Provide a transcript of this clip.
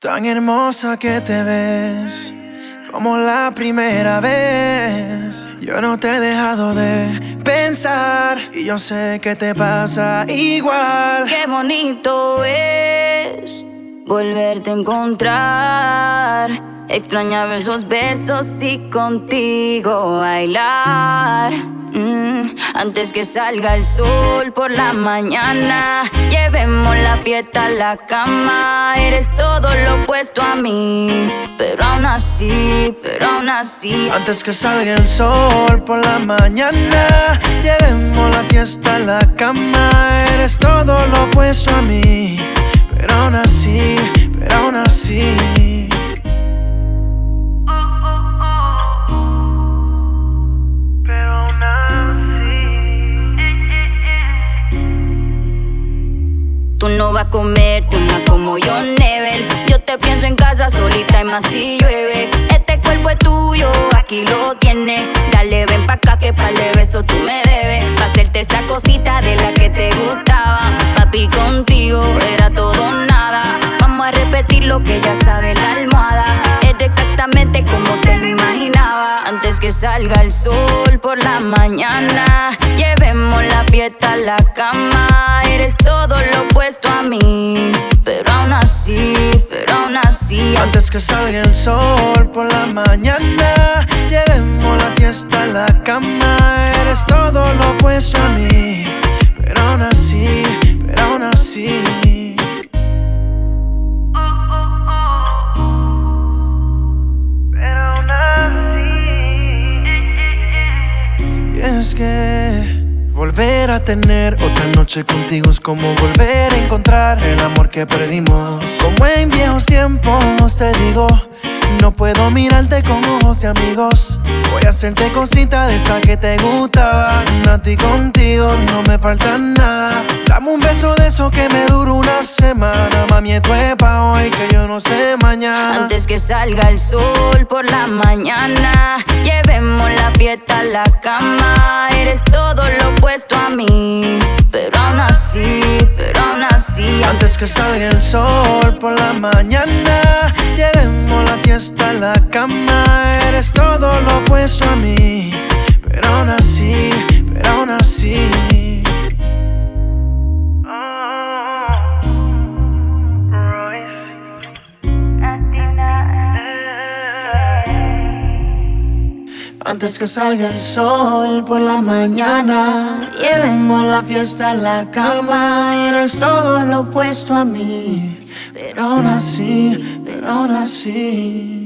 Tan hermosa que te ves, como la primera vez. Yo no te he dejado de pensar y yo sé que te pasa igual. Qué bonito es volverte a encontrar. Extrañaba esos besos y contigo bailar. Mm, antes que salga el sol por la mañana, llevemos la fiesta a la cama. Eres todo lo opuesto a mí, pero aún así, pero aún así. Antes que salga el sol por la mañana, llevemos la fiesta a la cama. Eres todo lo opuesto a mí, pero aún así, pero aún así. No vas a comerte una como yo, Nebel. Yo te pienso en casa solita y más si llueve. Este cuerpo es tuyo, aquí lo tienes. Dale, ven pa' acá que para el beso tú me debes. Pa' hacerte esa cosita de la que te gustaba. Papi, contigo era todo nada. Vamos a repetir lo que ya sabe la almohada. Era exactamente como te lo imaginaba. Antes que salga el sol por la mañana, llevemos la fiesta a la cama. Eres todo que salga el sol por la mañana, llevemos la fiesta a la cama. Eres todo lo opuesto a mí, pero aún así, pero aún así. Pero aún así. Y es que volver a tener otra noche contigo es como volver a encontrar el amor que perdimos. Como en viejos tiempos te digo, no puedo mirarte con ojos de amigos. Voy a hacerte cositas de esa que te gustaban. A ti contigo no me falta nada. Dame un beso de eso que me dura una semana. Mami, esto es pa' hoy que yo no sé mañana. Antes que salga el sol por la mañana, llevemos la fiesta a la cama. Eres todo lo opuesto a mí, pero aún así, pero aún así. Antes que salga el sol por la mañana, llevemos la fiesta a la cama. Eres todo lo opuesto a mí, pero aún así, Antes que salga el sol por la mañana, llevemos la fiesta a la cama. Eres todo lo opuesto a mí, pero aún así, pero aún así.